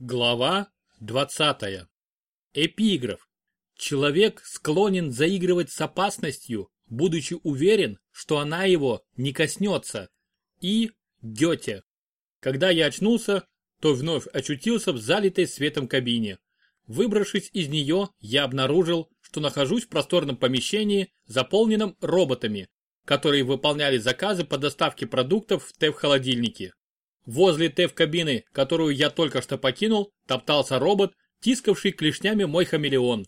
Глава 20. Эпиграф. Человек склонен заигрывать с опасностью, будучи уверен, что она его не коснется. И Гёте. Когда я очнулся, то вновь очутился в залитой светом кабине. Выбравшись из нее, я обнаружил, что нахожусь в просторном помещении, заполненном роботами, которые выполняли заказы по доставке продуктов в ТЭВ-холодильнике. Возле ТЭВ-кабины, которую я только что покинул, топтался робот, тискавший клешнями мой хамелеон.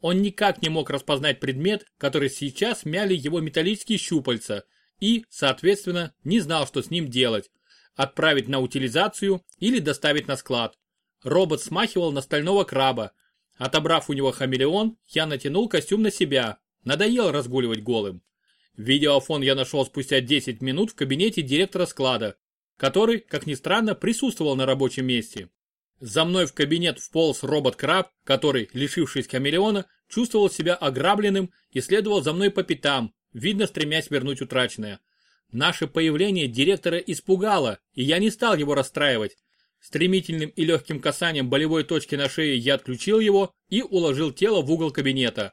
Он никак не мог распознать предмет, который сейчас мяли его металлические щупальца, и, соответственно, не знал, что с ним делать. Отправить на утилизацию или доставить на склад. Робот смахивал на стального краба. Отобрав у него хамелеон, я натянул костюм на себя. Надоело разгуливать голым. Видеофон я нашел спустя 10 минут в кабинете директора склада, который, как ни странно, присутствовал на рабочем месте. За мной в кабинет вполз робот-краб, который, лишившись хамелеона, чувствовал себя ограбленным и следовал за мной по пятам, видно стремясь вернуть утраченное. Наше появление директора испугало, и я не стал его расстраивать. Стремительным и легким касанием болевой точки на шее я отключил его и уложил тело в угол кабинета.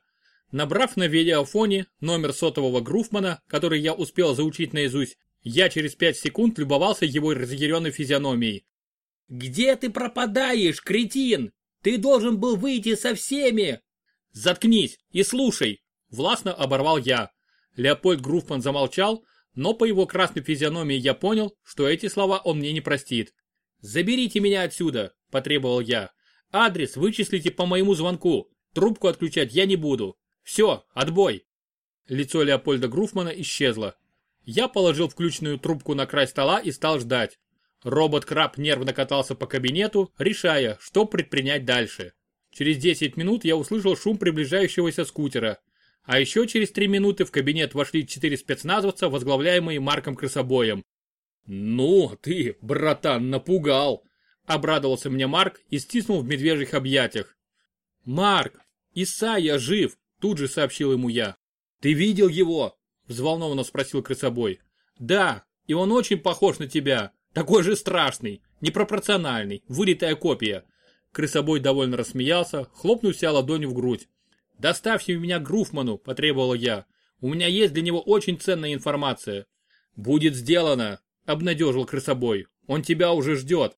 Набрав на видеофоне номер сотового Груфмана, который я успел заучить наизусть, я через пять секунд любовался его разъяренной физиономией. «Где ты пропадаешь, кретин? Ты должен был выйти со всеми!» «Заткнись и слушай!» – властно оборвал я. Леопольд Груфман замолчал, но по его красной физиономии я понял, что эти слова он мне не простит. «Заберите меня отсюда!» – потребовал я. «Адрес вычислите по моему звонку. Трубку отключать я не буду. Все, отбой!» Лицо Леопольда Груфмана исчезло. Я положил включенную трубку на край стола и стал ждать. Робот-краб нервно катался по кабинету, решая, что предпринять дальше. Через 10 минут я услышал шум приближающегося скутера. А еще через 3 минуты в кабинет вошли 4 спецназовца, возглавляемые Марком Крысобоем. «Ну, ты, братан, напугал!» Обрадовался мне Марк и стиснул в медвежьих объятиях. «Марк, Исайя жив!» Тут же сообщил ему я. «Ты видел его?» Взволнованно спросил крысобой. Да, и он очень похож на тебя. Такой же страшный, непропорциональный, вылитая копия. Крысобой довольно рассмеялся, хлопнул себя ладонью в грудь. «Доставьте меня Груфману», – потребовала я. «У меня есть для него очень ценная информация». «Будет сделано», – обнадежил крысобой. «Он тебя уже ждет».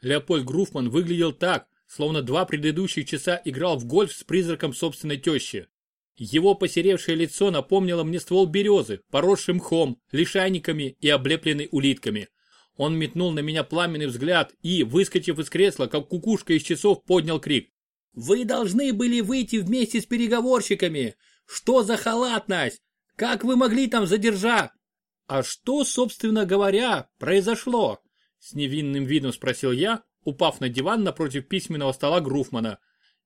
Леопольд Груфман выглядел так, словно два предыдущих часа играл в гольф с призраком собственной тещи. Его посеревшее лицо напомнило мне ствол березы, поросший мхом, лишайниками и облепленный улитками. Он метнул на меня пламенный взгляд и, выскочив из кресла, как кукушка из часов, поднял крик. «Вы должны были выйти вместе с переговорщиками! Что за халатность? Как вы могли там задержать?» «А что, собственно говоря, произошло?» С невинным видом спросил я, упав на диван напротив письменного стола Груфмана.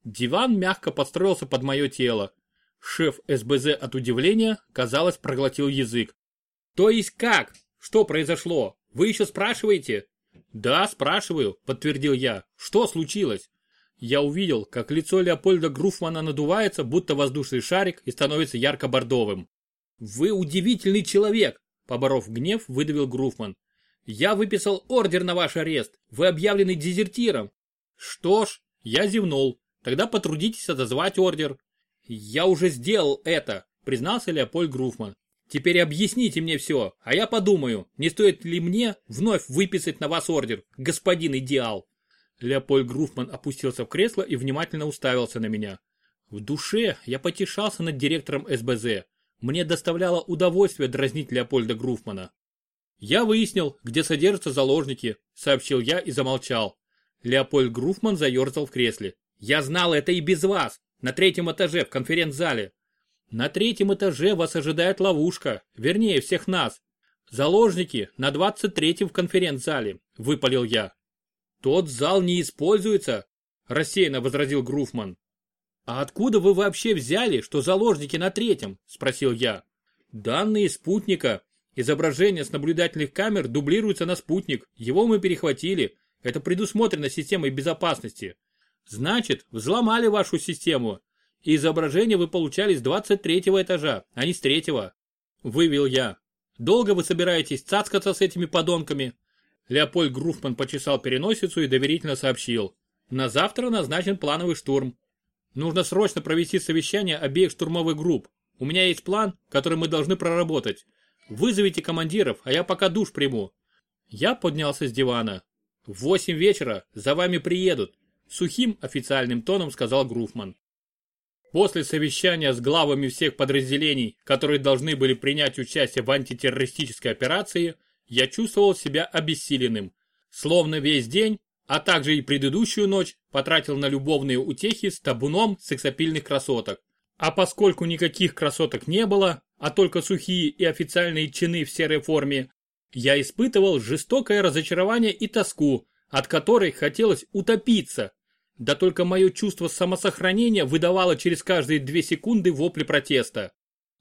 Диван мягко подстроился под мое тело. Шеф СБЗ от удивления, казалось, проглотил язык. То есть как? Что произошло? Вы еще спрашиваете? Да, спрашиваю, подтвердил я. Что случилось? Я увидел, как лицо Леопольда Груфмана надувается, будто воздушный шарик и становится ярко-бордовым. Вы удивительный человек, поборов гнев, выдавил Груфман. Я выписал ордер на ваш арест. Вы объявлены дезертиром. Что ж, я зевнул. Тогда потрудитесь отозвать ордер. «Я уже сделал это», признался Леопольд Груфман. «Теперь объясните мне все, а я подумаю, не стоит ли мне вновь выписать на вас ордер, господин идеал». Леопольд Груфман опустился в кресло и внимательно уставился на меня. В душе я потешался над директором СБЗ. Мне доставляло удовольствие дразнить Леопольда Груфмана. «Я выяснил, где содержатся заложники», — сообщил я и замолчал. Леопольд Груфман заерзал в кресле. «Я знал это и без вас. На третьем этаже, в конференц-зале. На третьем этаже вас ожидает ловушка, вернее всех нас. Заложники на 23-м в конференц-зале, выпалил я. Тот зал не используется, рассеянно возразил Груфман. А откуда вы вообще взяли, что заложники на третьем? Спросил я. Данные спутника. Изображение с наблюдательных камер дублируется на спутник. Его мы перехватили. Это предусмотрено системой безопасности. Значит, взломали вашу систему. И изображение вы получали с 23 этажа, а не с третьего. Вывел я. Долго вы собираетесь цацкаться с этими подонками? Леопольд Груфман почесал переносицу и доверительно сообщил. На завтра назначен плановый штурм. Нужно срочно провести совещание обеих штурмовых групп. У меня есть план, который мы должны проработать. Вызовите командиров, а я пока душ приму. Я поднялся с дивана. В восемь вечера за вами приедут. Сухим официальным тоном сказал Груфман. После совещания с главами всех подразделений, которые должны были принять участие в антитеррористической операции, я чувствовал себя обессиленным. Словно весь день, а также и предыдущую ночь, потратил на любовные утехи с табуном сексапильных красоток. А поскольку никаких красоток не было, а только сухие и официальные чины в серой форме, я испытывал жестокое разочарование и тоску, от которой хотелось утопиться. Да только мое чувство самосохранения выдавало через каждые две секунды вопли протеста.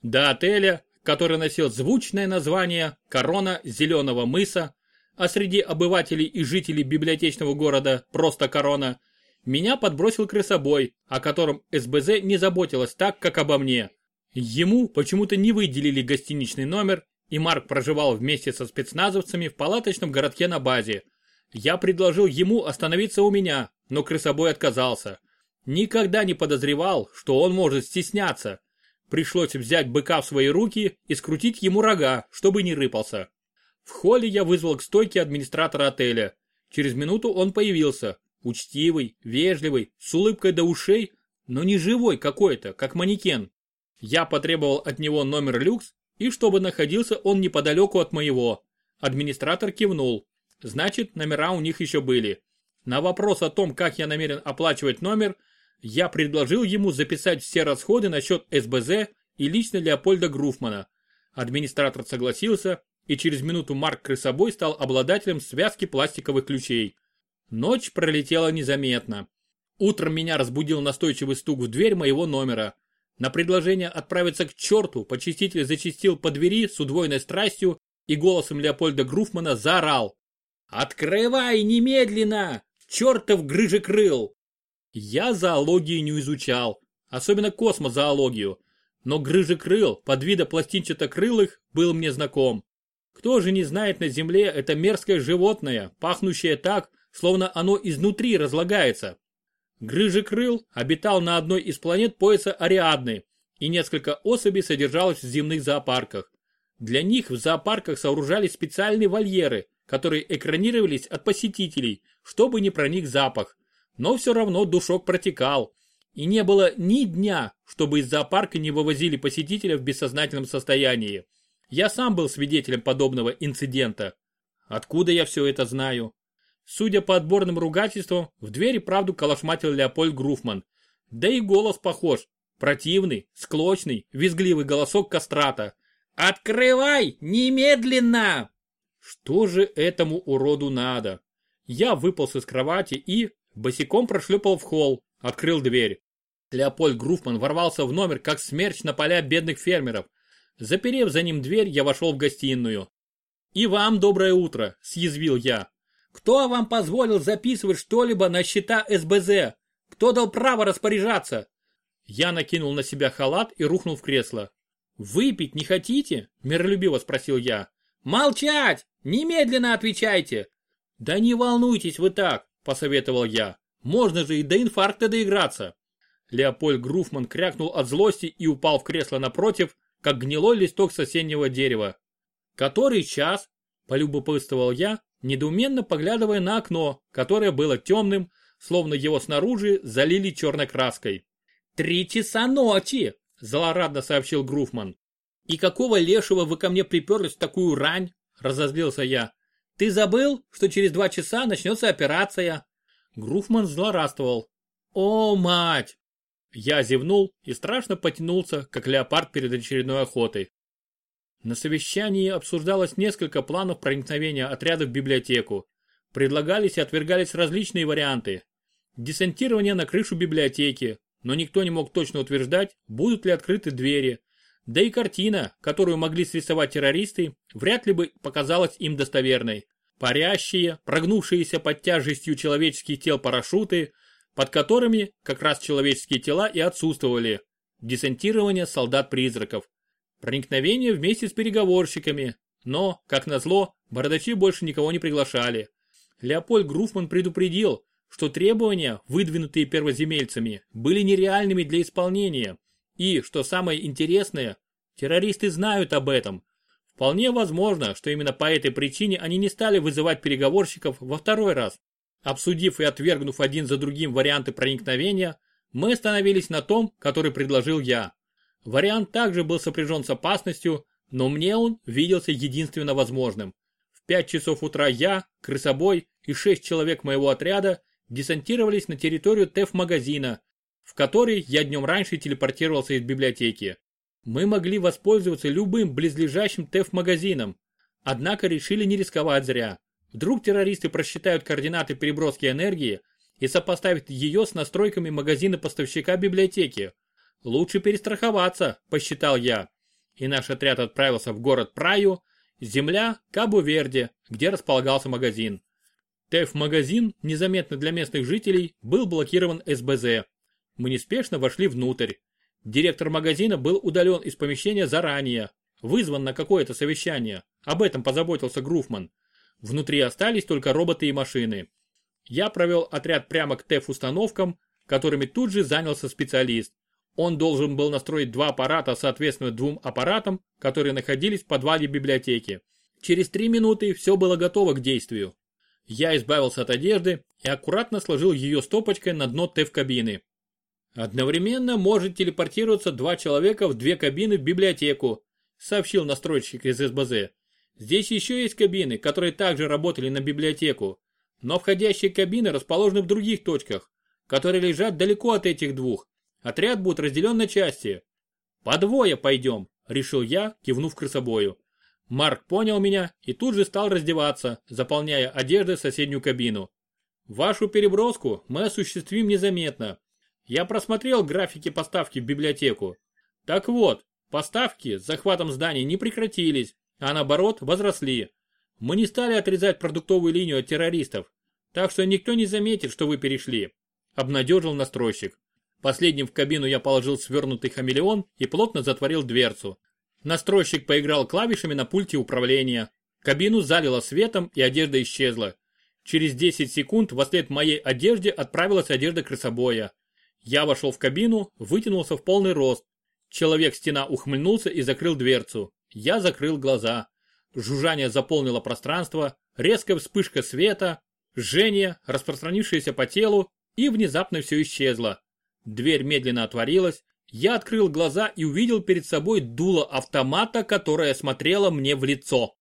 До отеля, который носил звучное название «Корона Зеленого мыса», а среди обывателей и жителей библиотечного города просто «Корона», меня подбросил крысобой, о котором СБЗ не заботилась так, как обо мне. Ему почему-то не выделили гостиничный номер, и Марк проживал вместе со спецназовцами в палаточном городке на базе. Я предложил ему остановиться у меня, но крысобой отказался. Никогда не подозревал, что он может стесняться. Пришлось взять быка в свои руки и скрутить ему рога, чтобы не рыпался. В холле я вызвал к стойке администратора отеля. Через минуту он появился. Учтивый, вежливый, с улыбкой до ушей, но не живой какой-то, как манекен. Я потребовал от него номер люкс и чтобы находился он неподалеку от моего. Администратор кивнул. Значит, номера у них еще были. На вопрос о том, как я намерен оплачивать номер, я предложил ему записать все расходы на счет СБЗ и лично Леопольда Груфмана. Администратор согласился, и через минуту Марк Крысобой стал обладателем связки пластиковых ключей. Ночь пролетела незаметно. Утром меня разбудил настойчивый стук в дверь моего номера. На предложение отправиться к черту почиститель зачистил по двери с удвоенной страстью и голосом Леопольда Груфмана заорал. «Открывай немедленно! Чертов грыжекрыл!» Я зоологию не изучал, особенно космозоологию, но грыжекрыл под вида пластинчатокрылых был мне знаком. Кто же не знает на Земле это мерзкое животное, пахнущее так, словно оно изнутри разлагается. Грыжекрыл обитал на одной из планет пояса Ариадны, и несколько особей содержалось в земных зоопарках. Для них в зоопарках сооружались специальные вольеры, которые экранировались от посетителей, чтобы не проник запах. Но все равно душок протекал. И не было ни дня, чтобы из зоопарка не вывозили посетителя в бессознательном состоянии. Я сам был свидетелем подобного инцидента. Откуда я все это знаю? Судя по отборным ругательствам, в двери правду калашматил Леопольд Груфман. Да и голос похож. Противный, склочный, визгливый голосок кастрата. «Открывай! Немедленно!» Что же этому уроду надо? Я выполз из кровати и, босиком прошлепал в холл, открыл дверь. Леопольд Груфман ворвался в номер, как смерч на поля бедных фермеров. Заперев за ним дверь, я вошел в гостиную. «И вам доброе утро», – съязвил я. Кто вам позволил записывать что-либо на счета СБЗ? Кто дал право распоряжаться? Я накинул на себя халат и рухнул в кресло. «Выпить не хотите?» – миролюбиво спросил я. «Молчать! Немедленно отвечайте!» «Да не волнуйтесь вы так!» – посоветовал я. «Можно же и до инфаркта доиграться!» Леопольд Груфман крякнул от злости и упал в кресло напротив, как гнилой листок соседнего дерева. «Который час?» – полюбопытствовал я, недоуменно поглядывая на окно, которое было темным, словно его снаружи залили черной краской. «Три часа ночи!» – злорадно сообщил Груфман. «И какого лешего вы ко мне приперлись в такую рань?» – разозлился я. «Ты забыл, что через два часа начнется операция?» Груфман злорадствовал. «О, мать!» Я зевнул и страшно потянулся, как леопард перед очередной охотой. На совещании обсуждалось несколько планов проникновения отряда в библиотеку. Предлагались и отвергались различные варианты. Десантирование на крышу библиотеки, но никто не мог точно утверждать, будут ли открыты двери. Да и картина, которую могли срисовать террористы, вряд ли бы показалась им достоверной. Парящие, прогнувшиеся под тяжестью человеческих тел парашюты, под которыми как раз человеческие тела и отсутствовали. Десантирование солдат-призраков. Проникновение вместе с переговорщиками, но, как назло, бородачи больше никого не приглашали. Леопольд Груфман предупредил, что требования, выдвинутые первоземельцами, были нереальными для исполнения. И, что самое интересное, террористы знают об этом. Вполне возможно, что именно по этой причине они не стали вызывать переговорщиков во второй раз. Обсудив и отвергнув один за другим варианты проникновения, мы остановились на том, который предложил я. Вариант также был сопряжен с опасностью, но мне он виделся единственно возможным. В 5 часов утра я, крысобой и 6 человек моего отряда десантировались на территорию ТЭФ-магазина, в который я днем раньше телепортировался из библиотеки. Мы могли воспользоваться любым близлежащим ТЭФ-магазином, однако решили не рисковать зря. Вдруг террористы просчитают координаты переброски энергии и сопоставят ее с настройками магазина поставщика библиотеки. Лучше перестраховаться, посчитал я. И наш отряд отправился в город Праю, земля Кабу-Верде, где располагался магазин. ТЭФ-магазин, незаметно для местных жителей, был блокирован СБЗ. Мы неспешно вошли внутрь. Директор магазина был удален из помещения заранее, вызван на какое-то совещание. Об этом позаботился Груфман. Внутри остались только роботы и машины. Я провел отряд прямо к ТЭФ-установкам, которыми тут же занялся специалист. Он должен был настроить два аппарата соответственно двум аппаратам, которые находились в подвале библиотеки. Через три минуты все было готово к действию. Я избавился от одежды и аккуратно сложил ее стопочкой на дно ТЭФ-кабины. Одновременно может телепортироваться два человека в две кабины в библиотеку, сообщил настройщик из СБЗ. Здесь еще есть кабины, которые также работали на библиотеку, но входящие кабины расположены в других точках, которые лежат далеко от этих двух. Отряд будет разделен на части. По двое пойдем, решил я, кивнув крысобою. Марк понял меня и тут же стал раздеваться, заполняя одеждой соседнюю кабину. Вашу переброску мы осуществим незаметно. Я просмотрел графики поставки в библиотеку. Так вот, поставки с захватом зданий не прекратились, а наоборот возросли. Мы не стали отрезать продуктовую линию от террористов, так что никто не заметит, что вы перешли. Обнадежил настройщик. Последним в кабину я положил свернутый хамелеон и плотно затворил дверцу. Настройщик поиграл клавишами на пульте управления. Кабину залило светом и одежда исчезла. Через 10 секунд вслед моей одежде отправилась одежда крысобоя. Я вошел в кабину, вытянулся в полный рост. Человек-стена ухмыльнулся и закрыл дверцу. Я закрыл глаза. Жужжание заполнило пространство, резкая вспышка света, жжение, распространившееся по телу, и внезапно все исчезло. Дверь медленно отворилась, я открыл глаза и увидел перед собой дуло автомата, которое смотрело мне в лицо.